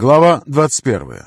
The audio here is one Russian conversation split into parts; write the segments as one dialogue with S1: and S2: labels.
S1: Глава 21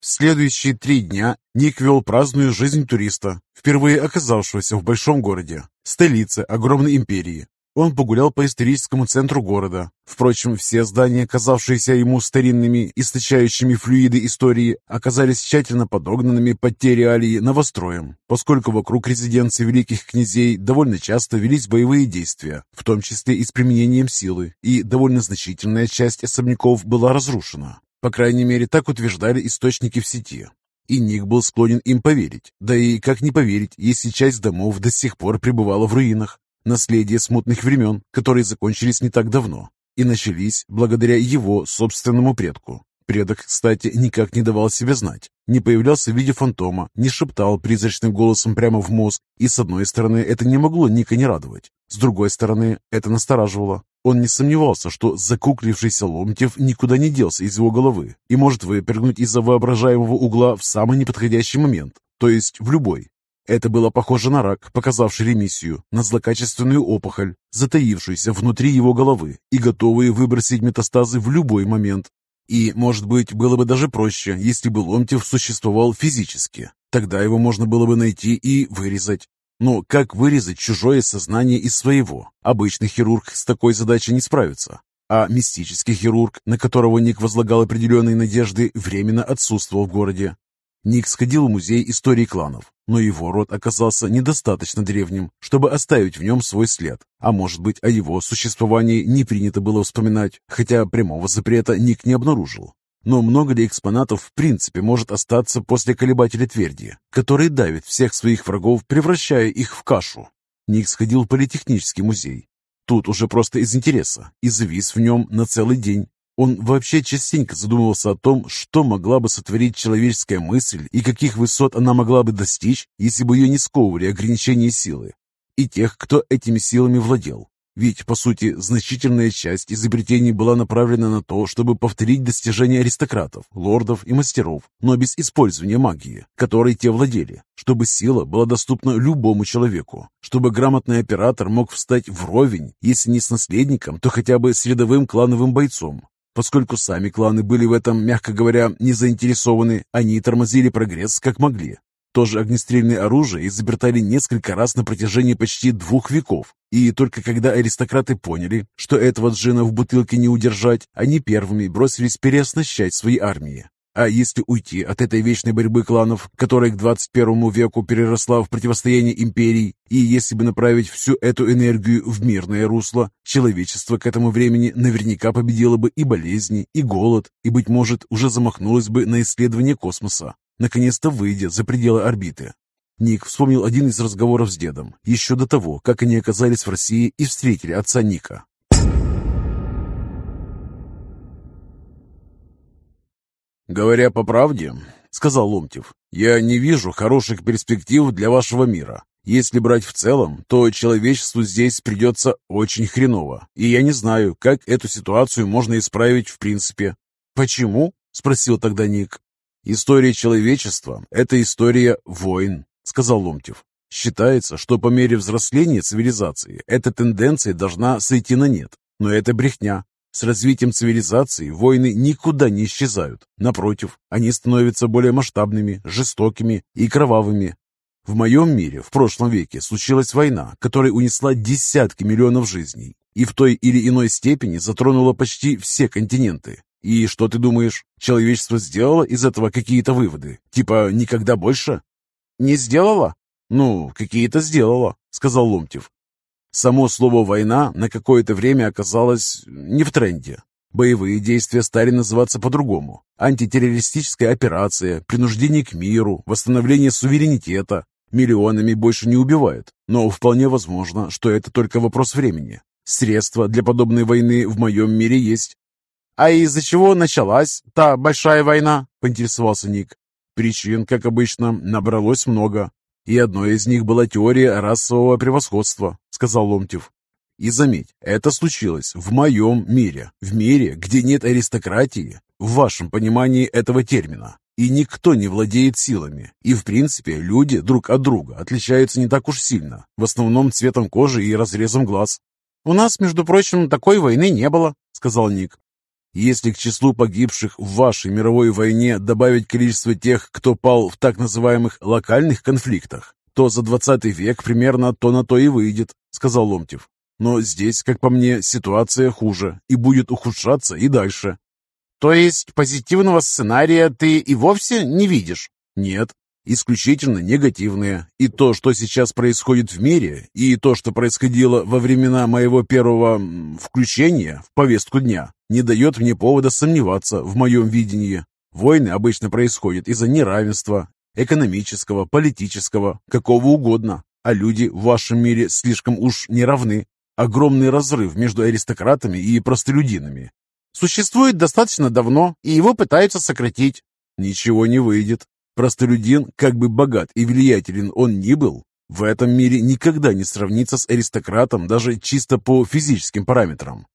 S1: В следующие три дня Ник вел праздную жизнь туриста, впервые оказавшегося в большом городе, столице огромной империи. Он погулял по историческому центру города. Впрочем, все здания, казавшиеся ему старинными, источающими флюиды истории, оказались тщательно подогнанными под те реалии новостроем, поскольку вокруг резиденции великих князей довольно часто велись боевые действия, в том числе и с применением силы, и довольно значительная часть особняков была разрушена. По крайней мере, так утверждали источники в сети. И Ник был склонен им поверить. Да и как не поверить, если часть домов до сих пор пребывала в руинах, наследие смутных времен, которые закончились не так давно и начались благодаря его собственному предку. Предок, кстати, никак не давал себя знать, не появлялся в виде фантома, не шептал призрачным голосом прямо в мозг, и с одной стороны это не могло Ника не радовать, с другой стороны это настораживало. Он не сомневался, что закуклившийся Ломтев никуда не делся из его головы и может выпрыгнуть из-за воображаемого угла в самый неподходящий момент, то есть в любой. Это было похоже на рак, показавший ремиссию, на злокачественную опухоль, затаившуюся внутри его головы и готовую выбросить метастазы в любой момент. И, может быть, было бы даже проще, если бы Ломтев существовал физически. Тогда его можно было бы найти и вырезать. Но как вырезать чужое сознание из своего? Обычный хирург с такой задачей не справится. А мистический хирург, на которого Ник возлагал определенные надежды, временно отсутствовал в городе. Ник сходил в музей истории кланов, но его род оказался недостаточно древним, чтобы оставить в нем свой след. А может быть, о его существовании не принято было вспоминать, хотя прямого запрета Ник не обнаружил. Но много ли экспонатов в принципе может остаться после колебателя тверди, который давит всех своих врагов, превращая их в кашу? Ник сходил в политехнический музей. Тут уже просто из интереса и завис в нем на целый день, он вообще частенько задумывался о том, что могла бы сотворить человеческая мысль и каких высот она могла бы достичь, если бы ее не сковывали ограничения силы и тех, кто этими силами владел. Ведь, по сути, значительная часть изобретений была направлена на то, чтобы повторить достижения аристократов, лордов и мастеров, но без использования магии, которой те владели, чтобы сила была доступна любому человеку, чтобы грамотный оператор мог встать вровень, если не с наследником, то хотя бы с рядовым клановым бойцом, Поскольку сами кланы были в этом, мягко говоря, не заинтересованы, они тормозили прогресс как могли. Тоже огнестрельное оружие изобретали несколько раз на протяжении почти двух веков. И только когда аристократы поняли, что этого джина в бутылке не удержать, они первыми бросились переоснащать свои армии. А если уйти от этой вечной борьбы кланов, которая к 21 веку переросла в противостояние империй, и если бы направить всю эту энергию в мирное русло, человечество к этому времени наверняка победило бы и болезни, и голод, и, быть может, уже замахнулось бы на исследование космоса, наконец-то выйдя за пределы орбиты. Ник вспомнил один из разговоров с дедом, еще до того, как они оказались в России и встретили отца Ника. «Говоря по правде, — сказал Ломтев, — я не вижу хороших перспектив для вашего мира. Если брать в целом, то человечеству здесь придется очень хреново, и я не знаю, как эту ситуацию можно исправить в принципе». «Почему?» — спросил тогда Ник. «История человечества — это история войн», — сказал Ломтев. «Считается, что по мере взросления цивилизации эта тенденция должна сойти на нет, но это брехня. С развитием цивилизации войны никуда не исчезают. Напротив, они становятся более масштабными, жестокими и кровавыми. В моем мире в прошлом веке случилась война, которая унесла десятки миллионов жизней и в той или иной степени затронула почти все континенты. И что ты думаешь, человечество сделало из этого какие-то выводы? Типа никогда больше? Не сделало? Ну, какие-то сделало, сказал Ломтев. Само слово «война» на какое-то время оказалось не в тренде. Боевые действия стали называться по-другому. Антитеррористическая операция, принуждение к миру, восстановление суверенитета. Миллионами больше не убивают, но вполне возможно, что это только вопрос времени. Средства для подобной войны в моем мире есть. «А из-за чего началась та большая война?» – поинтересовался Ник. Причин, как обычно, набралось много. И одной из них была теория расового превосходства, сказал Ломтев. И заметь, это случилось в моем мире, в мире, где нет аристократии, в вашем понимании этого термина. и никто не владеет силами. И в принципе люди друг от друга отличаются не так уж сильно, в основном цветом кожи и разрезом глаз.
S2: «У нас, между прочим, такой войны не было», — сказал Ник.
S1: Если к числу погибших в вашей мировой войне добавить количество тех, кто пал в так называемых локальных конфликтах, то за 20 век примерно то на то и выйдет, сказал Ломтев. Но здесь, как по мне, ситуация хуже и будет ухудшаться и дальше.
S2: То есть позитивного сценария ты и вовсе не видишь?
S1: Нет, исключительно негативные. И то, что сейчас происходит в мире, и то, что происходило во времена моего первого включения в повестку дня, не дает мне повода сомневаться в моем видении. Войны обычно происходят из-за неравенства, экономического, политического, какого угодно, а люди в вашем мире слишком уж не равны. Огромный разрыв между аристократами и простолюдинами.
S2: Существует достаточно давно, и его пытаются сократить.
S1: Ничего не выйдет. Простолюдин, как бы богат и влиятелен он ни был, в этом мире никогда не сравнится с аристократом даже чисто по физическим параметрам.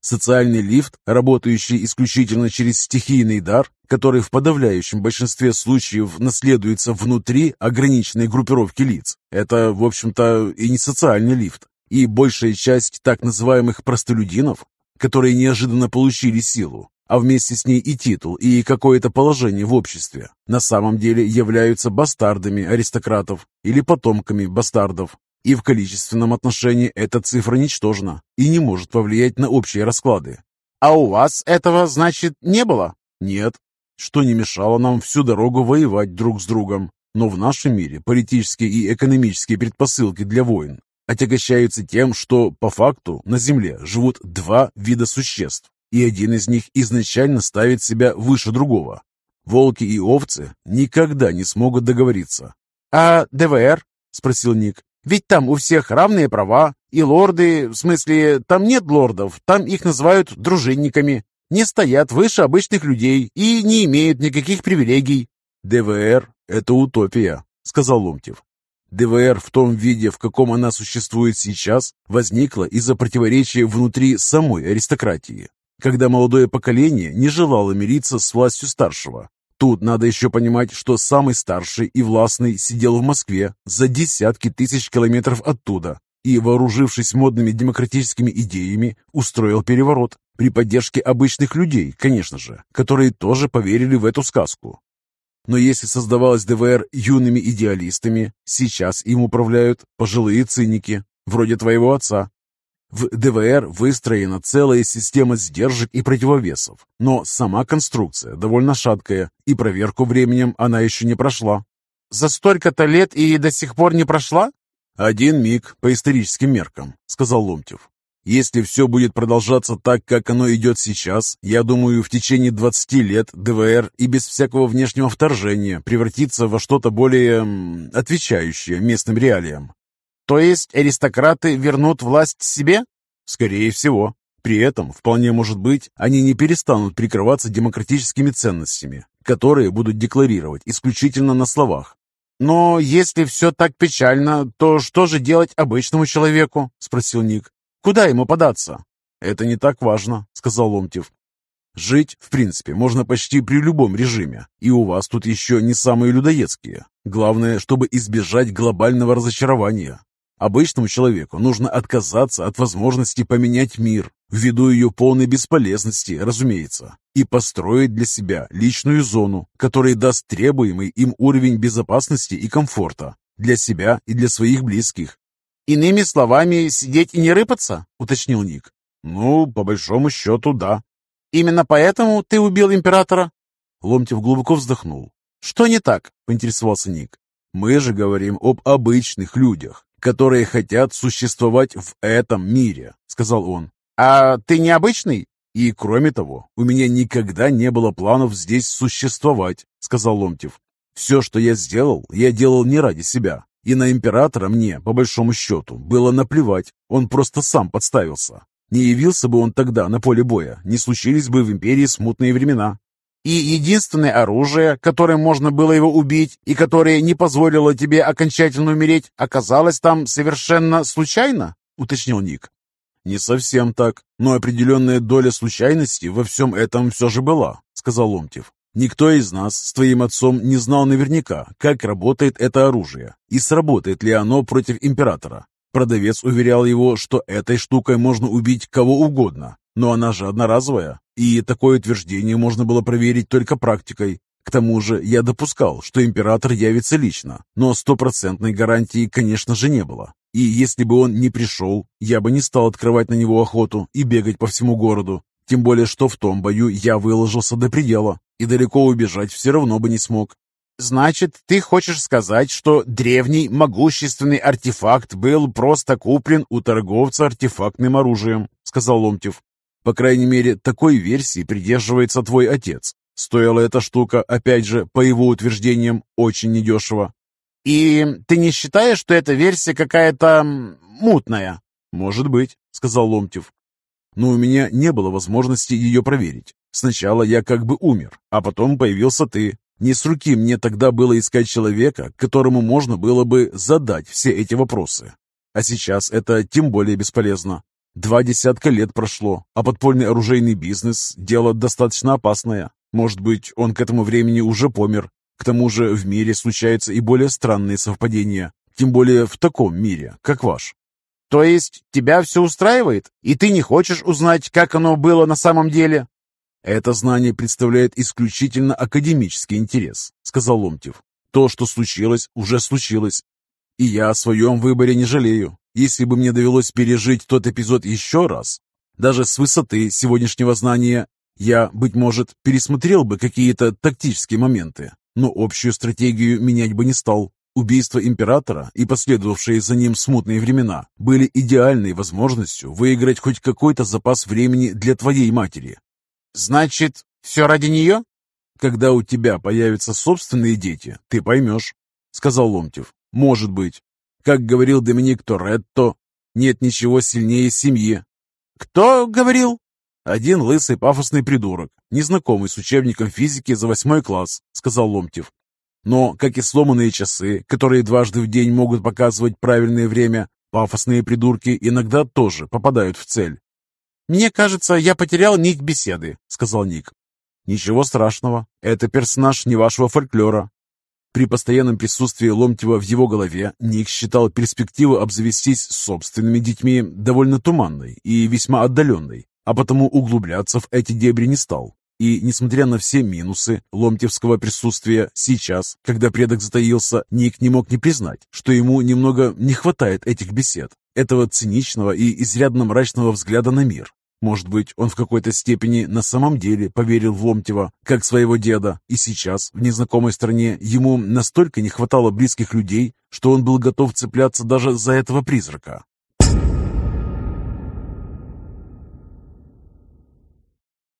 S1: Социальный лифт, работающий исключительно через стихийный дар, который в подавляющем большинстве случаев наследуется внутри ограниченной группировки лиц, это, в общем-то, и не социальный лифт. И большая часть так называемых простолюдинов, которые неожиданно получили силу, а вместе с ней и титул, и какое-то положение в обществе, на самом деле являются бастардами аристократов или потомками бастардов. И в количественном отношении эта цифра ничтожна и не может повлиять на общие расклады.
S2: А у вас этого, значит, не было?
S1: Нет, что не мешало нам всю дорогу воевать друг с другом. Но в нашем мире политические и экономические предпосылки для войн отягощаются тем, что по факту на Земле живут два вида существ, и один из них изначально ставит себя выше другого. Волки и овцы никогда не смогут договориться.
S2: «А ДВР?» – спросил Ник. «Ведь там у всех равные права, и лорды, в смысле, там нет лордов, там их называют дружинниками, не стоят выше обычных людей и не имеют никаких привилегий».
S1: «ДВР – это утопия», – сказал Ломтев. ДВР в том виде, в каком она существует сейчас, возникла из-за противоречия внутри самой аристократии, когда молодое поколение не желало мириться с властью старшего. Тут надо еще понимать, что самый старший и властный сидел в Москве за десятки тысяч километров оттуда и, вооружившись модными демократическими идеями, устроил переворот при поддержке обычных людей, конечно же, которые тоже поверили в эту сказку. Но если создавалась ДВР юными идеалистами, сейчас им управляют пожилые циники, вроде твоего отца. В ДВР выстроена целая система сдержек и противовесов, но сама конструкция довольно шаткая, и проверку временем она еще не прошла.
S2: «За столько-то лет и до сих пор не прошла?»
S1: «Один миг по историческим меркам», — сказал Ломтев. Если все будет продолжаться так, как оно идет сейчас, я думаю, в течение 20 лет ДВР и без всякого внешнего вторжения превратится во что-то более отвечающее местным реалиям.
S2: То есть аристократы вернут власть себе?
S1: Скорее всего. При этом, вполне может быть, они не перестанут прикрываться демократическими ценностями, которые будут декларировать исключительно на словах.
S2: «Но если все так печально, то что же делать обычному человеку?» – спросил Ник. Куда ему податься?
S1: Это не так важно, сказал Ломтев. Жить, в принципе, можно почти при любом режиме, и у вас тут еще не самые людоедские. Главное, чтобы избежать глобального разочарования. Обычному человеку нужно отказаться от возможности поменять мир, ввиду ее полной бесполезности, разумеется, и построить для себя личную зону, которая даст требуемый им уровень безопасности и комфорта для себя и для своих близких.
S2: «Иными словами, сидеть и не рыпаться?» — уточнил Ник.
S1: «Ну, по большому счету, да».
S2: «Именно поэтому ты убил императора?»
S1: Ломтев глубоко вздохнул.
S2: «Что не так?»
S1: — поинтересовался Ник. «Мы же говорим об обычных людях, которые хотят существовать в этом мире», — сказал он.
S2: «А ты необычный?»
S1: «И кроме того, у меня никогда не было планов здесь существовать», — сказал Ломтев. «Все, что я сделал, я делал не ради себя, и на императора мне, по большому счету, было наплевать. Он просто сам подставился. Не явился бы он тогда на поле боя, не случились бы в империи смутные времена.
S2: И единственное оружие, которым можно было его убить, и которое не позволило тебе окончательно умереть, оказалось там совершенно случайно, уточнил Ник.
S1: Не совсем так, но определенная доля случайности во всем этом все же была, сказал Ломтев. Никто из нас с твоим отцом не знал наверняка, как работает это оружие и сработает ли оно против императора. Продавец уверял его, что этой штукой можно убить кого угодно, но она же одноразовая, и такое утверждение можно было проверить только практикой. К тому же я допускал, что император явится лично, но стопроцентной гарантии, конечно же, не было. И если бы он не пришел, я бы не стал открывать на него охоту и бегать по всему городу. Тем более, что в том бою я выложился до предела и далеко убежать все равно бы не смог.
S2: «Значит, ты хочешь сказать, что древний могущественный артефакт был просто куплен у торговца артефактным оружием?» — сказал Ломтев.
S1: «По крайней мере, такой версии придерживается твой отец. Стоила эта штука, опять же, по его утверждениям, очень недешево».
S2: «И ты не считаешь, что эта версия какая-то мутная?»
S1: «Может быть», — сказал Ломтев но у меня не было возможности ее проверить. Сначала я как бы умер, а потом появился ты. Не с руки мне тогда было искать человека, которому можно было бы задать все эти вопросы. А сейчас это тем более бесполезно. Два десятка лет прошло, а подпольный оружейный бизнес – дело достаточно опасное. Может быть, он к этому времени уже помер. К тому же в мире случаются и более странные совпадения, тем более в таком мире, как ваш.
S2: То есть тебя все устраивает, и ты не хочешь узнать, как оно было на самом деле?
S1: Это знание представляет исключительно академический интерес, сказал Ломтев. То, что случилось, уже случилось. И я о своем выборе не жалею. Если бы мне довелось пережить тот эпизод еще раз, даже с высоты сегодняшнего знания, я, быть может, пересмотрел бы какие-то тактические моменты, но общую стратегию менять бы не стал. Убийство императора и последовавшие за ним смутные времена были идеальной возможностью выиграть хоть какой-то запас времени для твоей матери.
S2: Значит, все ради нее?
S1: Когда у тебя появятся собственные дети, ты поймешь, сказал Ломтев. Может быть. Как говорил Доминик Торетто, нет ничего сильнее семьи.
S2: Кто говорил?
S1: Один лысый пафосный придурок, незнакомый с учебником физики за восьмой класс, сказал Ломтев. Но, как и сломанные часы, которые дважды в день могут показывать правильное время, пафосные придурки иногда тоже попадают в цель.
S2: «Мне кажется, я потерял нить беседы», — сказал Ник.
S1: «Ничего страшного. Это персонаж не вашего фольклора». При постоянном присутствии Ломтева в его голове Ник считал перспективу обзавестись собственными детьми довольно туманной и весьма отдаленной, а потому углубляться в эти дебри не стал. И, несмотря на все минусы ломтевского присутствия, сейчас, когда предок затаился, Ник не мог не признать, что ему немного не хватает этих бесед, этого циничного и изрядно мрачного взгляда на мир. Может быть, он в какой-то степени на самом деле поверил в Ломтева, как своего деда, и сейчас, в незнакомой стране, ему настолько не хватало близких людей, что он был готов цепляться даже за этого призрака.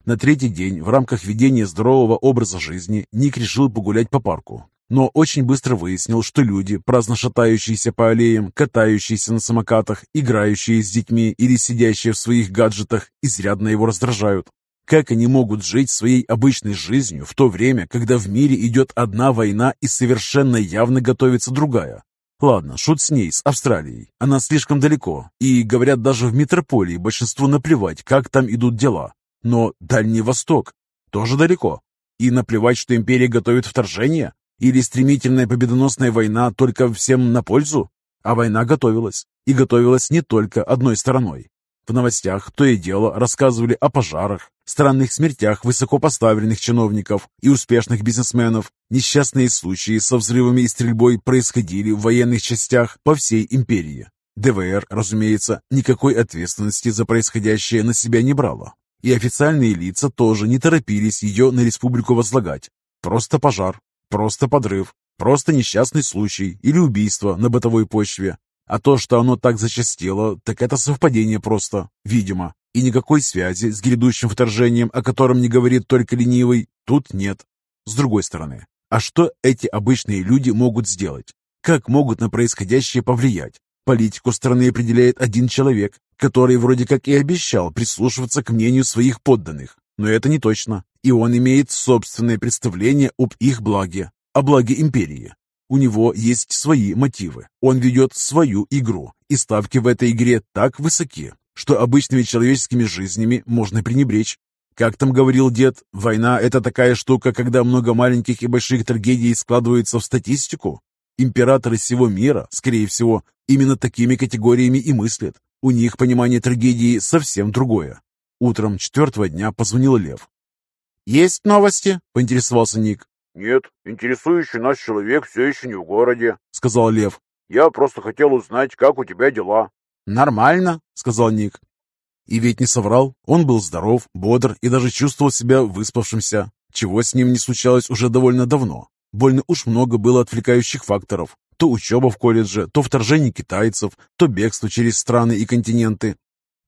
S1: На третий день в рамках ведения здорового образа жизни Ник решил погулять по парку. Но очень быстро выяснил, что люди, праздно шатающиеся по аллеям, катающиеся на самокатах, играющие с детьми или сидящие в своих гаджетах, изрядно его раздражают. Как они могут жить своей обычной жизнью в то время, когда в мире идет одна война и совершенно явно готовится другая? Ладно, шут с ней, с Австралией. Она слишком далеко, и, говорят, даже в метрополии большинству наплевать, как там идут дела. Но Дальний Восток тоже далеко. И наплевать, что империя готовит вторжение? Или стремительная победоносная война только всем на пользу? А война готовилась. И готовилась не только одной стороной. В новостях то и дело рассказывали о пожарах, странных смертях высокопоставленных чиновников и успешных бизнесменов. Несчастные случаи со взрывами и стрельбой происходили в военных частях по всей империи. ДВР, разумеется, никакой ответственности за происходящее на себя не брала. И официальные лица тоже не торопились ее на республику возлагать. Просто пожар, просто подрыв, просто несчастный случай или убийство на бытовой почве. А то, что оно так зачастило, так это совпадение просто, видимо. И никакой связи с грядущим вторжением, о котором не говорит только ленивый, тут нет. С другой стороны, а что эти обычные люди могут сделать? Как могут на происходящее повлиять? Политику страны определяет один человек, который вроде как и обещал прислушиваться к мнению своих подданных. Но это не точно, и он имеет собственное представление об их благе, о благе империи. У него есть свои мотивы, он ведет свою игру, и ставки в этой игре так высоки, что обычными человеческими жизнями можно пренебречь. Как там говорил дед, война – это такая штука, когда много маленьких и больших трагедий складываются в статистику? Императоры всего мира, скорее всего, именно такими категориями и мыслят. У них понимание трагедии совсем другое. Утром четвертого дня позвонил Лев.
S2: «Есть новости?» – поинтересовался Ник.
S3: «Нет, интересующий нас человек все еще не в городе», –
S1: сказал Лев.
S3: «Я просто хотел узнать, как у тебя дела».
S2: «Нормально», — сказал Ник.
S1: И ведь не соврал. Он был здоров, бодр и даже чувствовал себя выспавшимся, чего с ним не случалось уже довольно давно. Больно уж много было отвлекающих факторов. То учеба в колледже, то вторжение китайцев, то бегство через страны и континенты.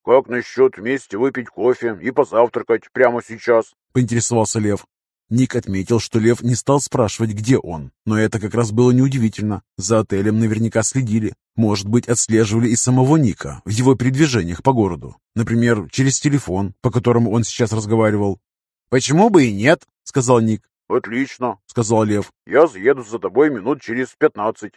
S3: «Как насчет вместе выпить кофе и позавтракать прямо сейчас?»
S1: — поинтересовался Лев. Ник отметил, что Лев не стал спрашивать, где он, но это как раз было неудивительно. За отелем наверняка следили. Может быть, отслеживали и самого Ника в его передвижениях по городу. Например, через телефон, по которому он сейчас разговаривал.
S2: «Почему бы и нет?» — сказал Ник.
S3: «Отлично», —
S1: сказал Лев.
S3: «Я заеду за тобой минут через пятнадцать».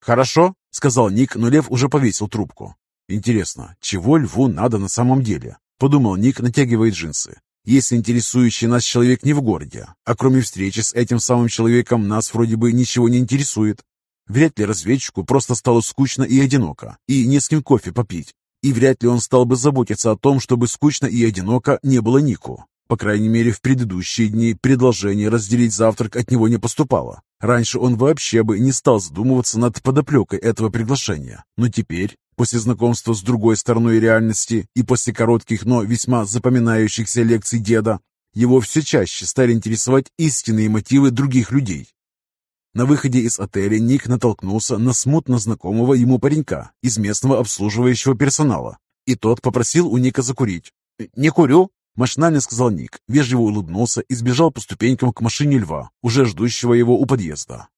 S1: «Хорошо», — сказал Ник, но Лев уже повесил трубку. «Интересно, чего Льву надо на самом деле?» — подумал Ник, натягивая джинсы. Если интересующий нас человек не в городе, а кроме встречи с этим самым человеком нас вроде бы ничего не интересует, вряд ли разведчику просто стало скучно и одиноко, и не с кем кофе попить, и вряд ли он стал бы заботиться о том, чтобы скучно и одиноко не было Нику. По крайней мере, в предыдущие дни предложение разделить завтрак от него не поступало. Раньше он вообще бы не стал задумываться над подоплекой этого приглашения, но теперь После знакомства с другой стороной реальности и после коротких, но весьма запоминающихся лекций деда, его все чаще стали интересовать истинные мотивы других людей. На выходе из отеля Ник натолкнулся на смутно знакомого ему паренька из местного обслуживающего персонала, и тот попросил у Ника закурить.
S2: «Не курю», –
S1: машинально сказал Ник, вежливо улыбнулся и сбежал по ступенькам к машине льва, уже ждущего его у подъезда.